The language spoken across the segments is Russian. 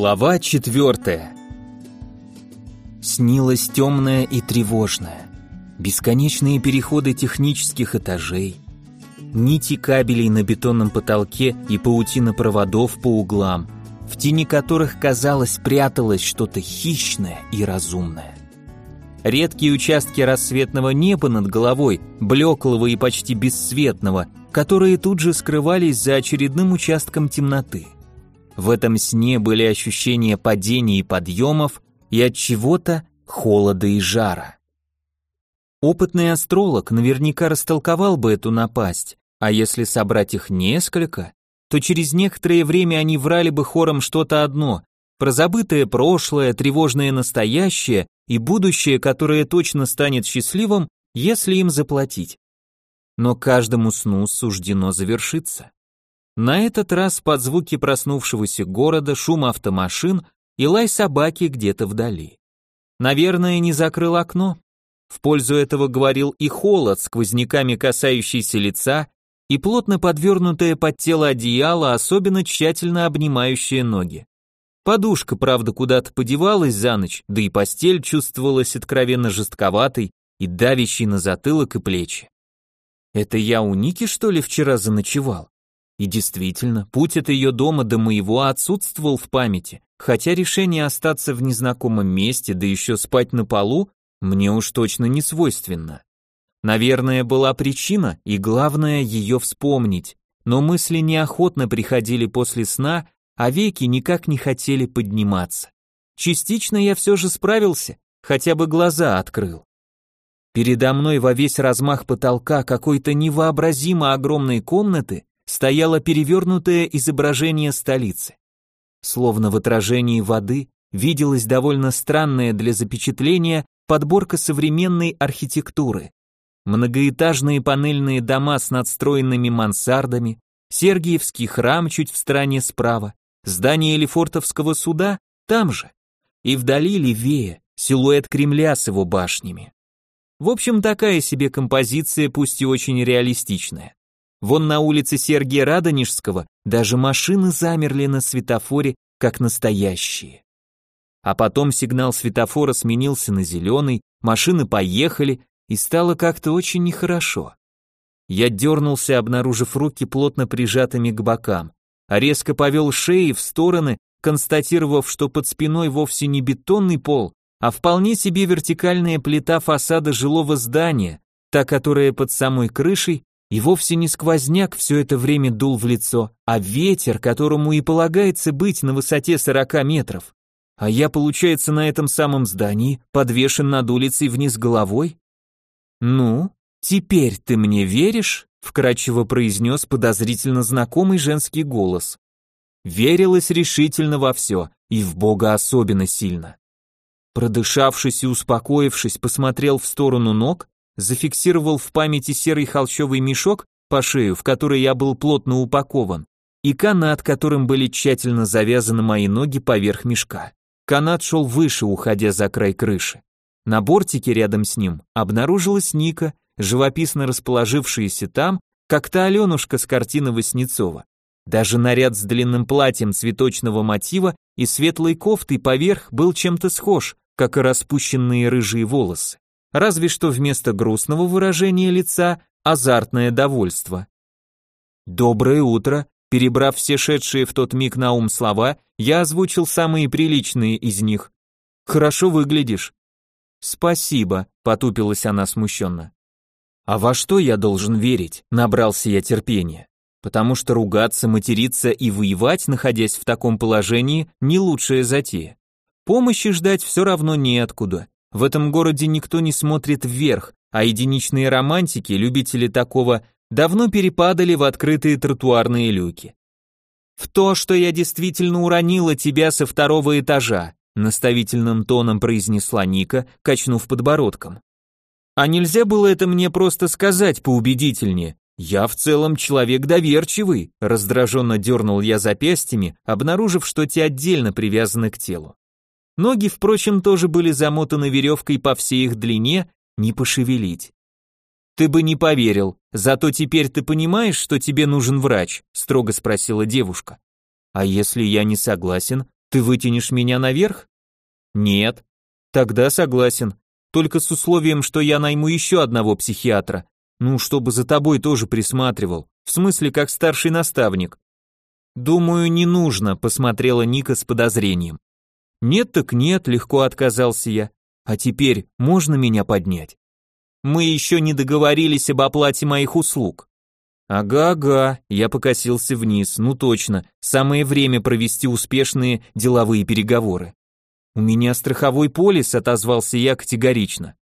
Глава четвертая. Снилось темное и тревожное. Бесконечные переходы технических этажей, нити кабелей на бетонном потолке и паутина проводов по углам, в тени которых, казалось, пряталось что-то хищное и разумное. Редкие участки рассветного неба над головой, блеклого и почти бесцветного, которые тут же скрывались за очередным участком темноты – в этом сне были ощущения падений и подъемов и от чего-то холода и жара. Опытный астролог наверняка растолковал бы эту напасть, а если собрать их несколько, то через некоторое время они врали бы хором что-то одно, про забытое прошлое, тревожное настоящее и будущее, которое точно станет счастливым, если им заплатить. Но каждому сну суждено завершиться. На этот раз под звуки проснувшегося города, шум автомашин и лай собаки где-то вдали. Наверное, не закрыл окно. В пользу этого говорил и холод, сквозняками касающийся лица, и плотно подвернутое под тело одеяло, особенно тщательно обнимающее ноги. Подушка, правда, куда-то подевалась за ночь, да и постель чувствовалась откровенно жестковатой и давящей на затылок и плечи. Это я у Ники, что ли, вчера заночевал? И действительно, путь от ее дома до моего отсутствовал в памяти, хотя решение остаться в незнакомом месте, да еще спать на полу, мне уж точно не свойственно. Наверное, была причина, и главное ее вспомнить, но мысли неохотно приходили после сна, а веки никак не хотели подниматься. Частично я все же справился, хотя бы глаза открыл. Передо мной во весь размах потолка какой-то невообразимо огромной комнаты стояло перевернутое изображение столицы. Словно в отражении воды виделась довольно странная для запечатления подборка современной архитектуры. Многоэтажные панельные дома с надстроенными мансардами, Сергиевский храм чуть в стороне справа, здание Лефортовского суда там же, и вдали левее силуэт Кремля с его башнями. В общем, такая себе композиция, пусть и очень реалистичная. Вон на улице Сергия Радонежского даже машины замерли на светофоре, как настоящие. А потом сигнал светофора сменился на зеленый, машины поехали, и стало как-то очень нехорошо. Я дернулся, обнаружив руки плотно прижатыми к бокам, а резко повел шеи в стороны, констатировав, что под спиной вовсе не бетонный пол, а вполне себе вертикальная плита фасада жилого здания, та, которая под самой крышей и вовсе не сквозняк все это время дул в лицо, а ветер, которому и полагается быть на высоте 40 метров. А я, получается, на этом самом здании, подвешен над улицей вниз головой? Ну, теперь ты мне веришь? вкрадчиво произнес подозрительно знакомый женский голос. Верилось решительно во все, и в Бога особенно сильно. Продышавшись и успокоившись, посмотрел в сторону ног зафиксировал в памяти серый холщовый мешок по шею, в который я был плотно упакован, и канат, которым были тщательно завязаны мои ноги поверх мешка. Канат шел выше, уходя за край крыши. На бортике рядом с ним обнаружилась Ника, живописно расположившаяся там, как та Аленушка с картины Васнецова. Даже наряд с длинным платьем цветочного мотива и светлой кофтой поверх был чем-то схож, как и распущенные рыжие волосы разве что вместо грустного выражения лица азартное довольство. «Доброе утро», перебрав все шедшие в тот миг на ум слова, я озвучил самые приличные из них. «Хорошо выглядишь». «Спасибо», — потупилась она смущенно. «А во что я должен верить?» — набрался я терпения. «Потому что ругаться, материться и воевать, находясь в таком положении, не лучшая затея. Помощи ждать все равно неоткуда. В этом городе никто не смотрит вверх, а единичные романтики, любители такого, давно перепадали в открытые тротуарные люки. В то, что я действительно уронила тебя со второго этажа, наставительным тоном произнесла Ника, качнув подбородком. А нельзя было это мне просто сказать поубедительнее. Я в целом человек доверчивый, раздраженно дернул я запястьями, обнаружив, что те отдельно привязаны к телу. Ноги, впрочем, тоже были замотаны веревкой по всей их длине, не пошевелить. «Ты бы не поверил, зато теперь ты понимаешь, что тебе нужен врач?» строго спросила девушка. «А если я не согласен?» Ты вытянешь меня наверх? Нет. Тогда согласен. Только с условием, что я найму еще одного психиатра. Ну, чтобы за тобой тоже присматривал. В смысле, как старший наставник. Думаю, не нужно, посмотрела Ника с подозрением. Нет так нет, легко отказался я. А теперь можно меня поднять? Мы еще не договорились об оплате моих услуг. Ага-ага, я покосился вниз, ну точно, самое время провести успешные деловые переговоры. У меня страховой полис, отозвался я категорично.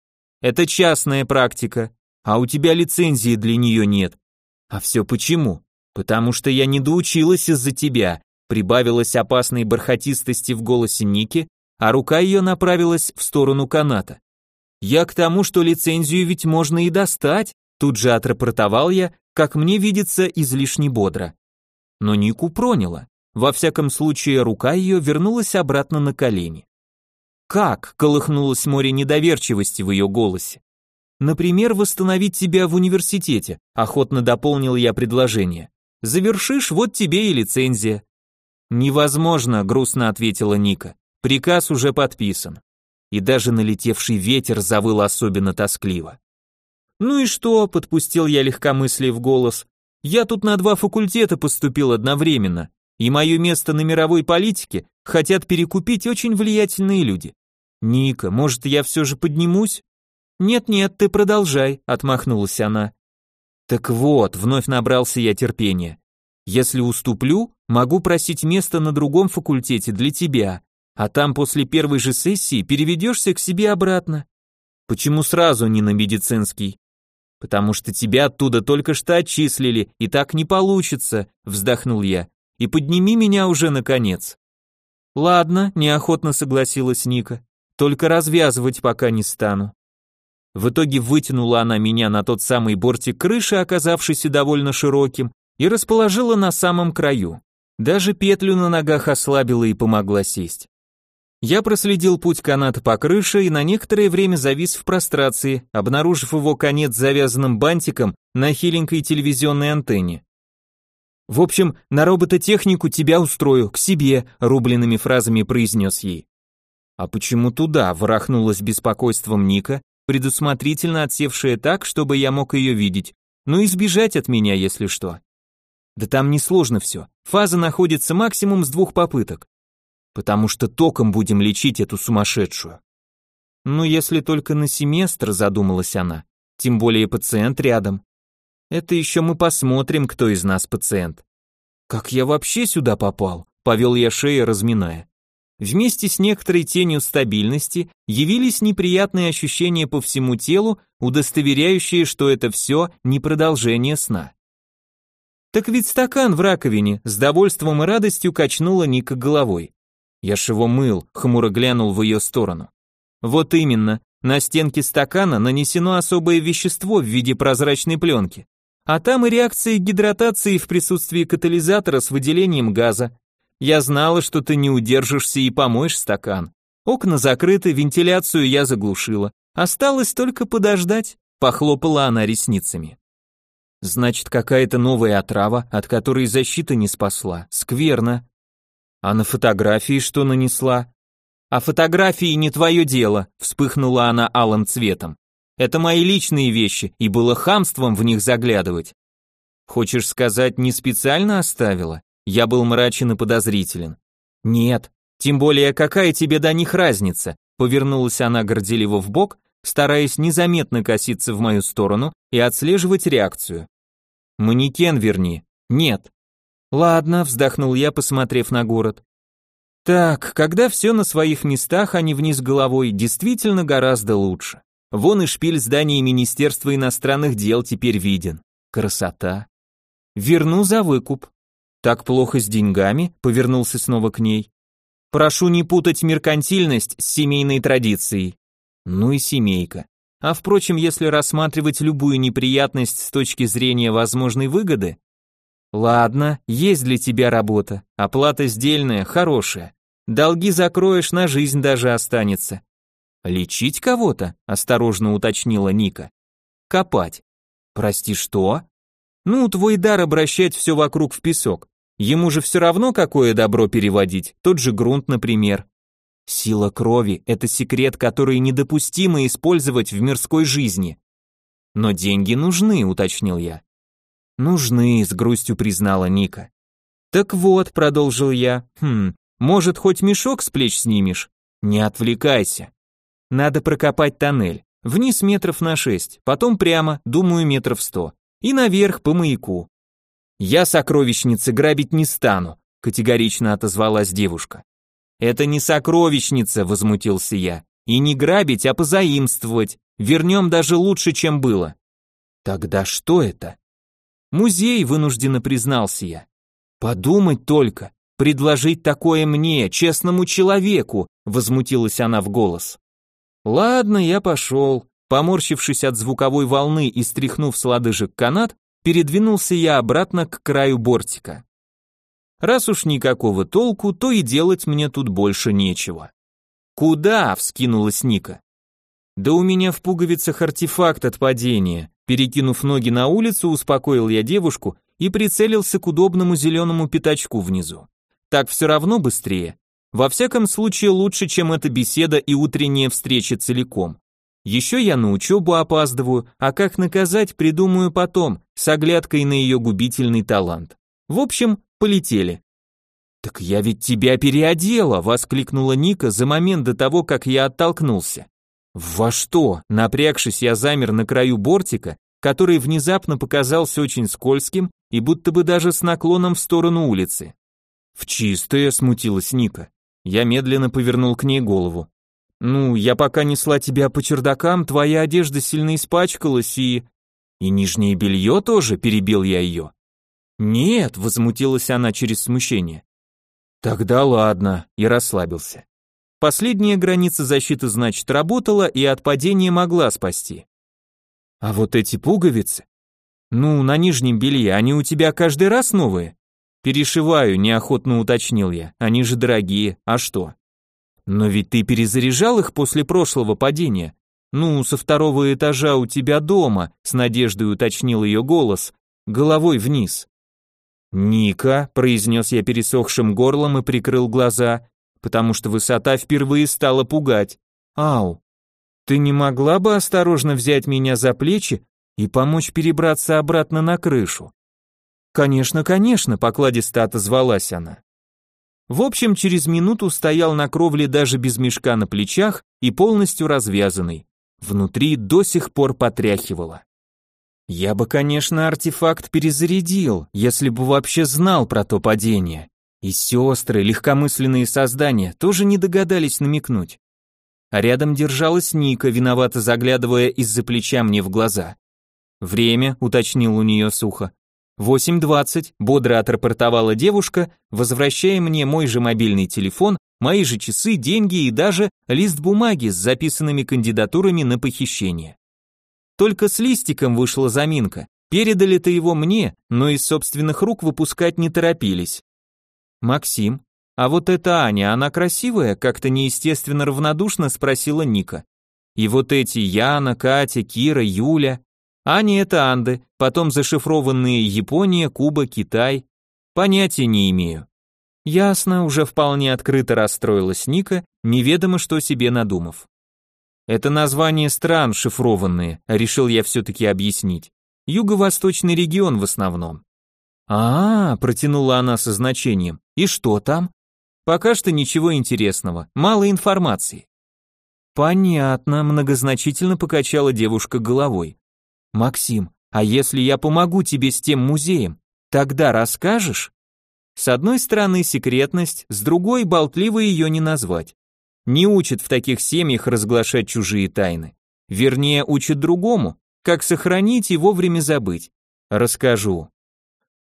Это частная практика, а у тебя лицензии для нее нет. А все почему? Потому что я не доучилась из-за тебя, прибавилась опасной бархатистости в голосе Ники, а рука ее направилась в сторону каната. Я к тому, что лицензию ведь можно и достать, тут же отрапортовал я, как мне видится, излишне бодро. Но Нику проняло. Во всяком случае, рука ее вернулась обратно на колени. «Как?» — колыхнулось море недоверчивости в ее голосе. «Например, восстановить тебя в университете», — охотно дополнил я предложение. «Завершишь, вот тебе и лицензия». «Невозможно», — грустно ответила Ника. «Приказ уже подписан». И даже налетевший ветер завыл особенно тоскливо. «Ну и что?» — подпустил я легкомыслие в голос. «Я тут на два факультета поступил одновременно, и мое место на мировой политике хотят перекупить очень влиятельные люди. Ника, может, я все же поднимусь?» «Нет-нет, ты продолжай», — отмахнулась она. «Так вот», — вновь набрался я терпения. «Если уступлю, могу просить место на другом факультете для тебя, а там после первой же сессии переведешься к себе обратно». «Почему сразу не на медицинский?» «Потому что тебя оттуда только что отчислили, и так не получится», — вздохнул я. «И подними меня уже, наконец». «Ладно», — неохотно согласилась Ника. «Только развязывать пока не стану». В итоге вытянула она меня на тот самый бортик крыши, оказавшийся довольно широким, и расположила на самом краю. Даже петлю на ногах ослабила и помогла сесть. Я проследил путь каната по крыше и на некоторое время завис в прострации, обнаружив его конец завязанным бантиком на хиленькой телевизионной антенне. «В общем, на робототехнику тебя устрою, к себе», рубленными фразами произнес ей. «А почему туда?» – ворохнулась беспокойством Ника, предусмотрительно отсевшая так, чтобы я мог ее видеть, ну и сбежать от меня, если что. Да там несложно все, фаза находится максимум с двух попыток. Потому что током будем лечить эту сумасшедшую. Ну, если только на семестр, задумалась она, тем более пациент рядом. Это еще мы посмотрим, кто из нас пациент. Как я вообще сюда попал? Повел я шею, разминая. Вместе с некоторой тенью стабильности явились неприятные ощущения по всему телу, удостоверяющие, что это все не продолжение сна. Так ведь стакан в раковине, с довольством и радостью качнула Ника головой. Я ж его мыл, хмуро глянул в ее сторону. Вот именно, на стенке стакана нанесено особое вещество в виде прозрачной пленки. А там и реакция гидратации в присутствии катализатора с выделением газа. Я знала, что ты не удержишься и помоешь стакан. Окна закрыты, вентиляцию я заглушила. Осталось только подождать, похлопала она ресницами. Значит, какая-то новая отрава, от которой защита не спасла. Скверно. А на фотографии что нанесла? А фотографии не твое дело, вспыхнула она алым цветом. Это мои личные вещи, и было хамством в них заглядывать. Хочешь сказать, не специально оставила? Я был мрачен и подозрителен. Нет, тем более какая тебе до них разница? Повернулась она горделиво в бок, стараясь незаметно коситься в мою сторону и отслеживать реакцию. Манекен верни. Нет. Ладно, вздохнул я, посмотрев на город. Так, когда все на своих местах, а не вниз головой, действительно гораздо лучше. Вон и шпиль здания Министерства иностранных дел теперь виден. Красота. Верну за выкуп. Так плохо с деньгами, повернулся снова к ней. Прошу не путать меркантильность с семейной традицией. Ну и семейка. А впрочем, если рассматривать любую неприятность с точки зрения возможной выгоды, ладно, есть для тебя работа, оплата сдельная, хорошая. Долги закроешь, на жизнь даже останется. Лечить кого-то? осторожно уточнила Ника. Копать. Прости, что? Ну, твой дар обращать все вокруг в песок. Ему же все равно, какое добро переводить, тот же грунт, например. Сила крови – это секрет, который недопустимо использовать в мирской жизни. Но деньги нужны, уточнил я. Нужны, с грустью признала Ника. Так вот, продолжил я, хм, может, хоть мешок с плеч снимешь? Не отвлекайся. Надо прокопать тоннель. Вниз метров на шесть, потом прямо, думаю, метров сто. И наверх по маяку. Я сокровищницы грабить не стану, категорично отозвалась девушка. Это не сокровищница, возмутился я. И не грабить, а позаимствовать. Вернем даже лучше, чем было. Тогда что это? Музей, вынужденно признался я. Подумать только, предложить такое мне, честному человеку, возмутилась она в голос. Ладно, я пошел. Поморщившись от звуковой волны и стряхнув с лодыжек канат, передвинулся я обратно к краю бортика. Раз уж никакого толку, то и делать мне тут больше нечего. «Куда?» — вскинулась Ника. «Да у меня в пуговицах артефакт от падения». Перекинув ноги на улицу, успокоил я девушку и прицелился к удобному зеленому пятачку внизу. Так все равно быстрее. Во всяком случае лучше, чем эта беседа и утренняя встреча целиком. Еще я на учебу опаздываю, а как наказать, придумаю потом, с оглядкой на ее губительный талант. В общем, полетели. «Так я ведь тебя переодела!» — воскликнула Ника за момент до того, как я оттолкнулся. «Во что?» — напрягшись, я замер на краю бортика, который внезапно показался очень скользким и будто бы даже с наклоном в сторону улицы. «В чистое», — смутилась Ника. Я медленно повернул к ней голову. «Ну, я пока несла тебя по чердакам, твоя одежда сильно испачкалась и...» «И нижнее белье тоже?» — перебил я ее. «Нет», — возмутилась она через смущение. Тогда ладно, и расслабился. Последняя граница защиты, значит, работала и от падения могла спасти. А вот эти пуговицы? Ну, на нижнем белье, они у тебя каждый раз новые? Перешиваю, неохотно уточнил я. Они же дорогие, а что? Но ведь ты перезаряжал их после прошлого падения. Ну, со второго этажа у тебя дома, с надеждой уточнил ее голос, головой вниз. «Ника», — произнес я пересохшим горлом и прикрыл глаза, потому что высота впервые стала пугать. «Ау, ты не могла бы осторожно взять меня за плечи и помочь перебраться обратно на крышу?» «Конечно, конечно», — покладисто отозвалась она. В общем, через минуту стоял на кровле даже без мешка на плечах и полностью развязанный. Внутри до сих пор потряхивало. Я бы, конечно, артефакт перезарядил, если бы вообще знал про то падение. И сестры, легкомысленные создания, тоже не догадались намекнуть. А рядом держалась Ника, виновато заглядывая из-за плеча мне в глаза. «Время», — уточнил у нее сухо. «Восемь двадцать», — бодро отрапортовала девушка, возвращая мне мой же мобильный телефон, мои же часы, деньги и даже лист бумаги с записанными кандидатурами на похищение. Только с листиком вышла заминка. Передали-то его мне, но из собственных рук выпускать не торопились. Максим, а вот эта Аня, она красивая? Как-то неестественно равнодушно спросила Ника. И вот эти Яна, Катя, Кира, Юля. Аня это Анды, потом зашифрованные Япония, Куба, Китай. Понятия не имею. Ясно, уже вполне открыто расстроилась Ника, неведомо что себе надумав. Это название стран шифрованные, решил я все-таки объяснить. Юго-восточный регион в основном. А, -а, -а протянула она со значением. И что там? Пока что ничего интересного, мало информации. Понятно, многозначительно покачала девушка головой. Максим, а если я помогу тебе с тем музеем, тогда расскажешь? С одной стороны секретность, с другой болтливо ее не назвать. Не учат в таких семьях разглашать чужие тайны. Вернее, учат другому, как сохранить и вовремя забыть. Расскажу.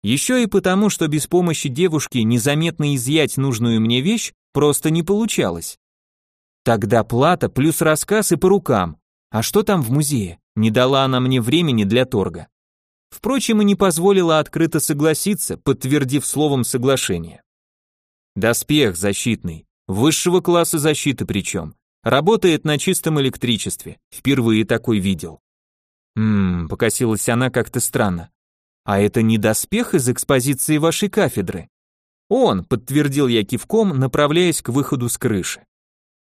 Еще и потому, что без помощи девушки незаметно изъять нужную мне вещь просто не получалось. Тогда плата плюс рассказ и по рукам. А что там в музее? Не дала она мне времени для торга. Впрочем, и не позволила открыто согласиться, подтвердив словом соглашение. Доспех защитный, Высшего класса защиты причем. Работает на чистом электричестве. Впервые такой видел. Ммм, покосилась она как-то странно. А это не доспех из экспозиции вашей кафедры? Он, подтвердил я кивком, направляясь к выходу с крыши.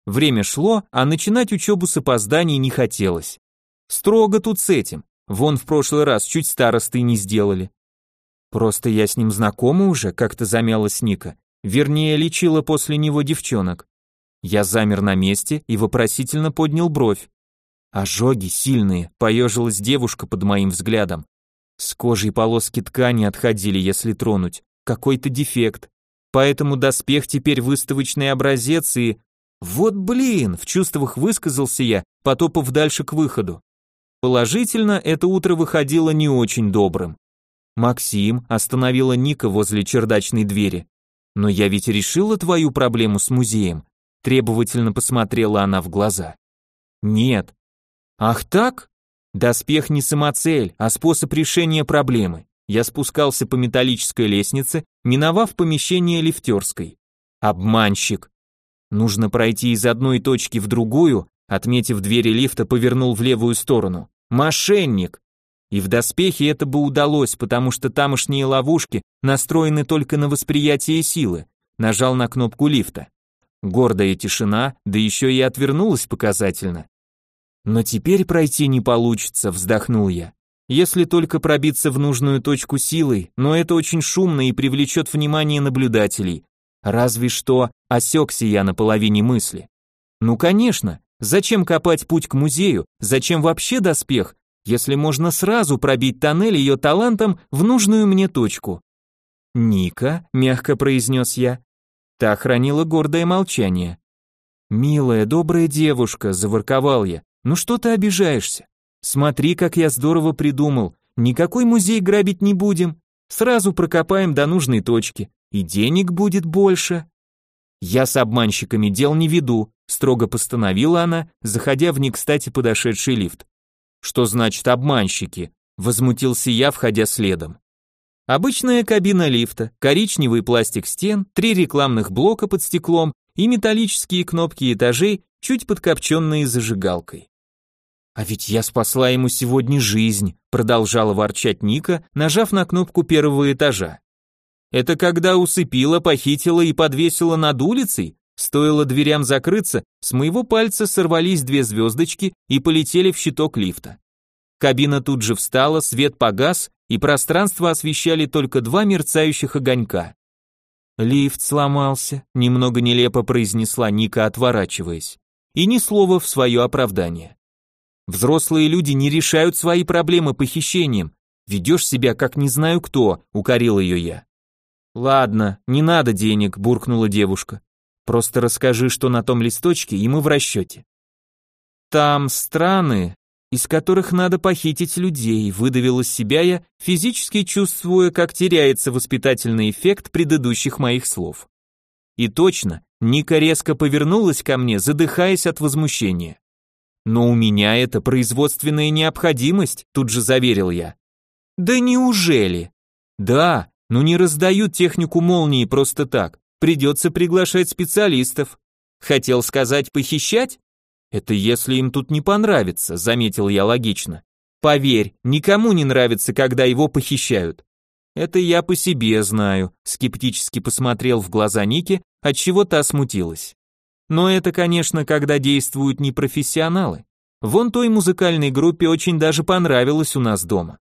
Время шло, а начинать учебу с опозданий не хотелось. Строго тут с этим. Вон в прошлый раз чуть старосты не сделали. Просто я с ним знакома уже, как-то замялась Ника. Вернее, лечила после него девчонок. Я замер на месте и вопросительно поднял бровь. Ожоги сильные, поежилась девушка под моим взглядом. С кожей полоски ткани отходили, если тронуть. Какой-то дефект. Поэтому доспех теперь выставочный образец и... Вот блин, в чувствах высказался я, потопав дальше к выходу. Положительно, это утро выходило не очень добрым. Максим остановила Ника возле чердачной двери. Но я ведь решила твою проблему с музеем. Требовательно посмотрела она в глаза. Нет. Ах так? Доспех не самоцель, а способ решения проблемы. Я спускался по металлической лестнице, миновав помещение лифтерской. Обманщик. Нужно пройти из одной точки в другую, отметив двери лифта, повернул в левую сторону. Мошенник. И в доспехе это бы удалось, потому что тамошние ловушки настроены только на восприятие силы. Нажал на кнопку лифта. Гордая тишина, да еще и отвернулась показательно. Но теперь пройти не получится, вздохнул я. Если только пробиться в нужную точку силой, но это очень шумно и привлечет внимание наблюдателей. Разве что осекся я на половине мысли. Ну конечно, зачем копать путь к музею, зачем вообще доспех, если можно сразу пробить тоннель ее талантом в нужную мне точку. «Ника», — мягко произнес я. Та хранила гордое молчание. «Милая, добрая девушка», — заворковал я. «Ну что ты обижаешься? Смотри, как я здорово придумал. Никакой музей грабить не будем. Сразу прокопаем до нужной точки. И денег будет больше». «Я с обманщиками дел не веду», — строго постановила она, заходя в не кстати подошедший лифт. Что значит обманщики? Возмутился я, входя следом. Обычная кабина лифта, коричневый пластик стен, три рекламных блока под стеклом и металлические кнопки этажей, чуть подкопченные зажигалкой. «А ведь я спасла ему сегодня жизнь», продолжала ворчать Ника, нажав на кнопку первого этажа. «Это когда усыпила, похитила и подвесила над улицей?» Стоило дверям закрыться, с моего пальца сорвались две звездочки и полетели в щиток лифта. Кабина тут же встала, свет погас, и пространство освещали только два мерцающих огонька. Лифт сломался, немного нелепо произнесла Ника, отворачиваясь. И ни слова в свое оправдание. Взрослые люди не решают свои проблемы похищением. Ведешь себя как не знаю кто, укорил ее я. Ладно, не надо денег, буркнула девушка. Просто расскажи, что на том листочке, и мы в расчете. Там страны, из которых надо похитить людей, выдавил из себя я, физически чувствуя, как теряется воспитательный эффект предыдущих моих слов. И точно, Ника резко повернулась ко мне, задыхаясь от возмущения. Но у меня это производственная необходимость, тут же заверил я. Да неужели? Да, но не раздают технику молнии просто так. Придется приглашать специалистов. Хотел сказать похищать? Это если им тут не понравится, заметил я логично. Поверь, никому не нравится, когда его похищают. Это я по себе знаю, скептически посмотрел в глаза Ники, от чего та смутилась. Но это, конечно, когда действуют непрофессионалы. Вон той музыкальной группе очень даже понравилось у нас дома.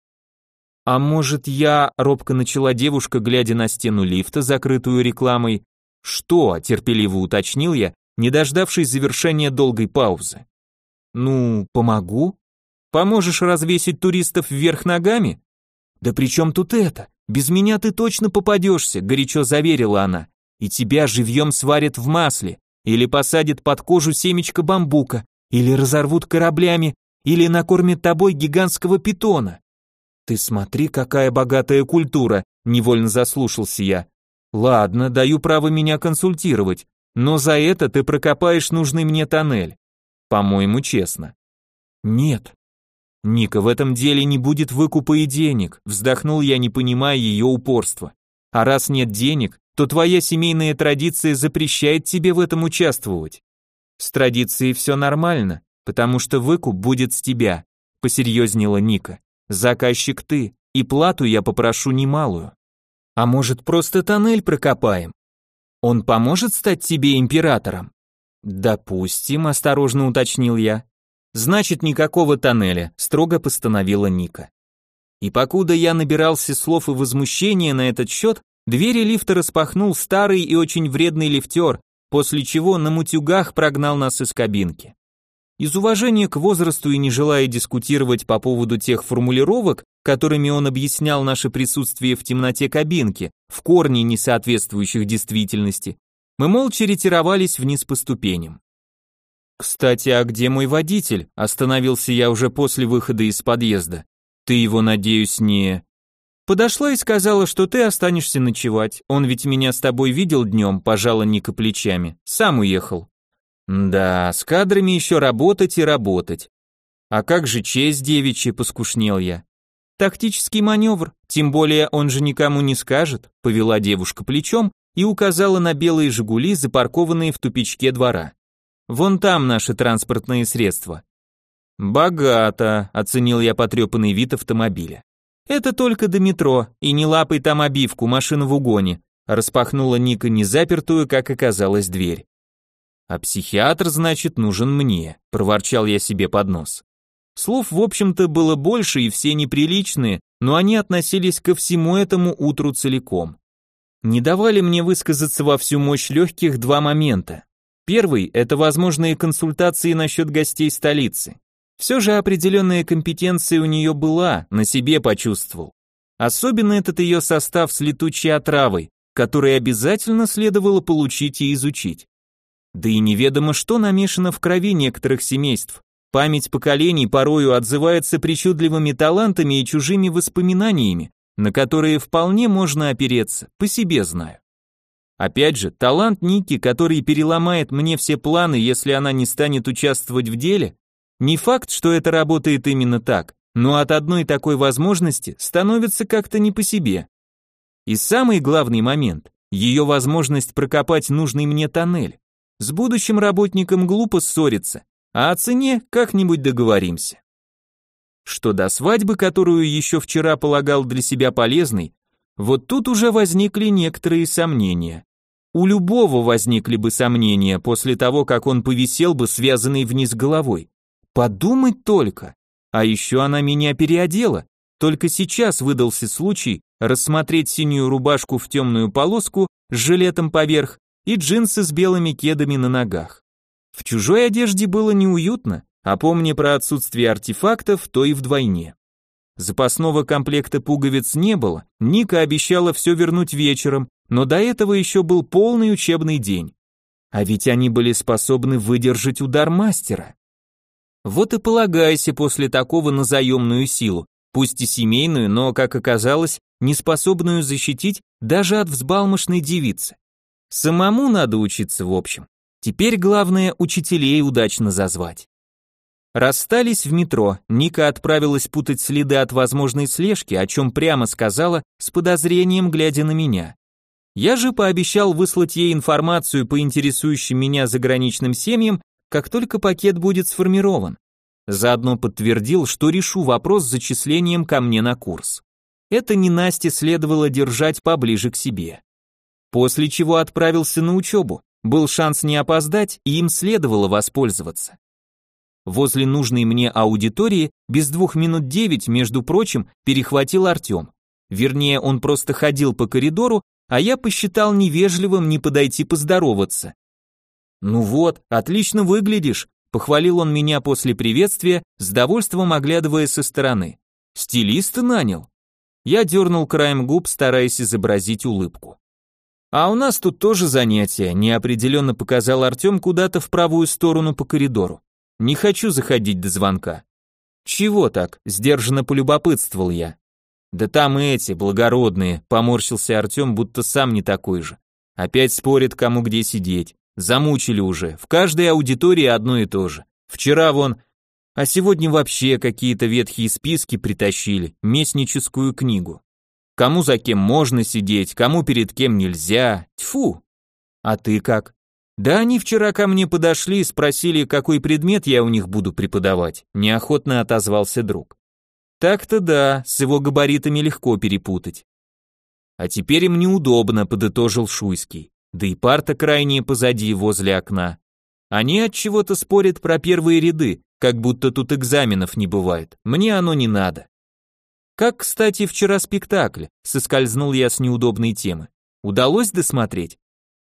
А может, я, робко начала девушка, глядя на стену лифта, закрытую рекламой. Что? терпеливо уточнил я, не дождавшись завершения долгой паузы. Ну, помогу? Поможешь развесить туристов вверх ногами? Да при чем тут это? Без меня ты точно попадешься, горячо заверила она. И тебя живьем сварят в масле, или посадят под кожу семечко бамбука, или разорвут кораблями, или накормят тобой гигантского питона. Ты смотри, какая богатая культура, невольно заслушался я. Ладно, даю право меня консультировать, но за это ты прокопаешь нужный мне тоннель. По-моему, честно. Нет. Ника, в этом деле не будет выкупа и денег, вздохнул я, не понимая ее упорства. А раз нет денег, то твоя семейная традиция запрещает тебе в этом участвовать. С традицией все нормально, потому что выкуп будет с тебя, посерьезнела Ника. Заказчик ты, и плату я попрошу немалую. А может, просто тоннель прокопаем? Он поможет стать тебе императором? Допустим, осторожно уточнил я. Значит, никакого тоннеля, строго постановила Ника. И покуда я набирался слов и возмущения на этот счет, двери лифта распахнул старый и очень вредный лифтер, после чего на мутюгах прогнал нас из кабинки. Из уважения к возрасту и не желая дискутировать по поводу тех формулировок, которыми он объяснял наше присутствие в темноте кабинки, в корне не соответствующих действительности, мы молча ретировались вниз по ступеням. «Кстати, а где мой водитель?» – остановился я уже после выхода из подъезда. «Ты его, надеюсь, не...» Подошла и сказала, что ты останешься ночевать. Он ведь меня с тобой видел днем, пожала Ника плечами. Сам уехал. Да, с кадрами еще работать и работать. А как же честь девичья, поскушнел я. Тактический маневр, тем более он же никому не скажет, повела девушка плечом и указала на белые «Жигули», запаркованные в тупичке двора. Вон там наши транспортные средства. Богато, оценил я потрепанный вид автомобиля. Это только до метро, и не лапай там обивку, машина в угоне. Распахнула Ника незапертую, как оказалось, дверь. А психиатр, значит, нужен мне, проворчал я себе под нос. Слов, в общем-то, было больше и все неприличные, но они относились ко всему этому утру целиком. Не давали мне высказаться во всю мощь легких два момента. Первый – это возможные консультации насчет гостей столицы. Все же определенная компетенция у нее была, на себе почувствовал. Особенно этот ее состав с летучей отравой, который обязательно следовало получить и изучить. Да и неведомо, что намешано в крови некоторых семейств. Память поколений порою отзывается причудливыми талантами и чужими воспоминаниями, на которые вполне можно опереться, по себе знаю. Опять же, талант Ники, который переломает мне все планы, если она не станет участвовать в деле, не факт, что это работает именно так, но от одной такой возможности становится как-то не по себе. И самый главный момент – ее возможность прокопать нужный мне тоннель. С будущим работником глупо ссориться, а о цене как-нибудь договоримся. Что до свадьбы, которую еще вчера полагал для себя полезной, вот тут уже возникли некоторые сомнения. У любого возникли бы сомнения после того, как он повисел бы связанный вниз головой. Подумать только. А еще она меня переодела. Только сейчас выдался случай рассмотреть синюю рубашку в темную полоску с жилетом поверх и джинсы с белыми кедами на ногах. В чужой одежде было неуютно, а помни про отсутствие артефактов, то и вдвойне. Запасного комплекта пуговиц не было, Ника обещала все вернуть вечером, но до этого еще был полный учебный день. А ведь они были способны выдержать удар мастера. Вот и полагайся после такого на заемную силу, пусть и семейную, но, как оказалось, не способную защитить даже от взбалмошной девицы. Самому надо учиться в общем. Теперь главное учителей удачно зазвать. Расстались в метро, Ника отправилась путать следы от возможной слежки, о чем прямо сказала, с подозрением глядя на меня. Я же пообещал выслать ей информацию по интересующим меня заграничным семьям, как только пакет будет сформирован. Заодно подтвердил, что решу вопрос с зачислением ко мне на курс. Это не Насте следовало держать поближе к себе после чего отправился на учебу. Был шанс не опоздать, и им следовало воспользоваться. Возле нужной мне аудитории без двух минут девять, между прочим, перехватил Артем. Вернее, он просто ходил по коридору, а я посчитал невежливым не подойти поздороваться. «Ну вот, отлично выглядишь», — похвалил он меня после приветствия, с довольством оглядывая со стороны. «Стилиста нанял?» Я дернул краем губ, стараясь изобразить улыбку. А у нас тут тоже занятие, неопределенно показал Артем куда-то в правую сторону по коридору. Не хочу заходить до звонка. Чего так? Сдержанно полюбопытствовал я. Да там и эти, благородные, поморщился Артем, будто сам не такой же. Опять спорят, кому где сидеть. Замучили уже, в каждой аудитории одно и то же. Вчера вон... А сегодня вообще какие-то ветхие списки притащили, местническую книгу. Кому за кем можно сидеть, кому перед кем нельзя. Тьфу. А ты как? Да они вчера ко мне подошли и спросили, какой предмет я у них буду преподавать. Неохотно отозвался друг. Так-то да, с его габаритами легко перепутать. А теперь им неудобно, подытожил Шуйский. Да и парта крайне позади, возле окна. Они от чего-то спорят про первые ряды, как будто тут экзаменов не бывает. Мне оно не надо. Как, кстати, вчера спектакль, соскользнул я с неудобной темы. Удалось досмотреть?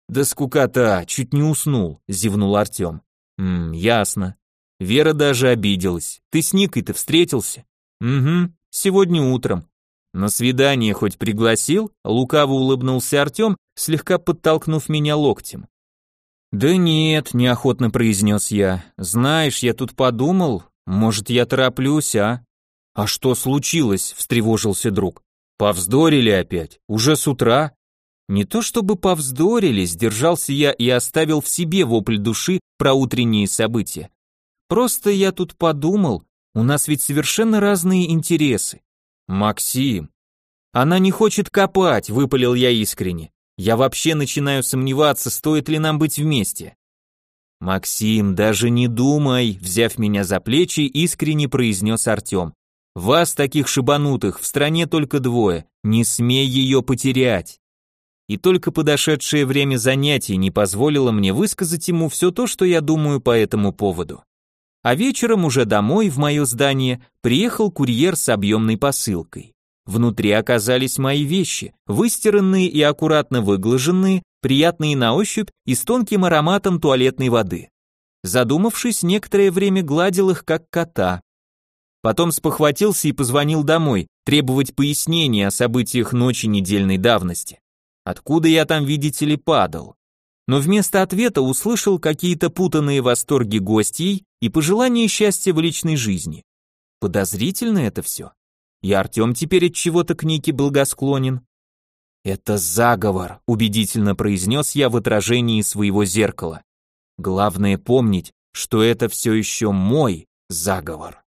Да скукота, чуть не уснул, зевнул Артем. Мм, ясно. Вера даже обиделась. Ты с Никой-то встретился? Угу, сегодня утром. На свидание хоть пригласил? Лукаво улыбнулся Артем, слегка подтолкнув меня локтем. Да нет, неохотно произнес я. Знаешь, я тут подумал, может, я тороплюсь, а? А что случилось? встревожился друг. Повздорили опять? Уже с утра? Не то чтобы повздорили, сдержался я и оставил в себе вопль души про утренние события. Просто я тут подумал, у нас ведь совершенно разные интересы. Максим. Она не хочет копать, выпалил я искренне. Я вообще начинаю сомневаться, стоит ли нам быть вместе. Максим, даже не думай, взяв меня за плечи, искренне произнес Артем. Вас, таких шибанутых, в стране только двое, не смей ее потерять. И только подошедшее время занятий не позволило мне высказать ему все то, что я думаю по этому поводу. А вечером уже домой, в мое здание, приехал курьер с объемной посылкой. Внутри оказались мои вещи, выстиранные и аккуратно выглаженные, приятные на ощупь и с тонким ароматом туалетной воды. Задумавшись, некоторое время гладил их как кота. Потом спохватился и позвонил домой, требовать пояснения о событиях ночи недельной давности. Откуда я там, видите ли, падал? но вместо ответа услышал какие-то путанные восторги гостей и пожелания счастья в личной жизни. Подозрительно это все. И Артем теперь от чего-то к Нике благосклонен. «Это заговор», — убедительно произнес я в отражении своего зеркала. «Главное помнить, что это все еще мой заговор».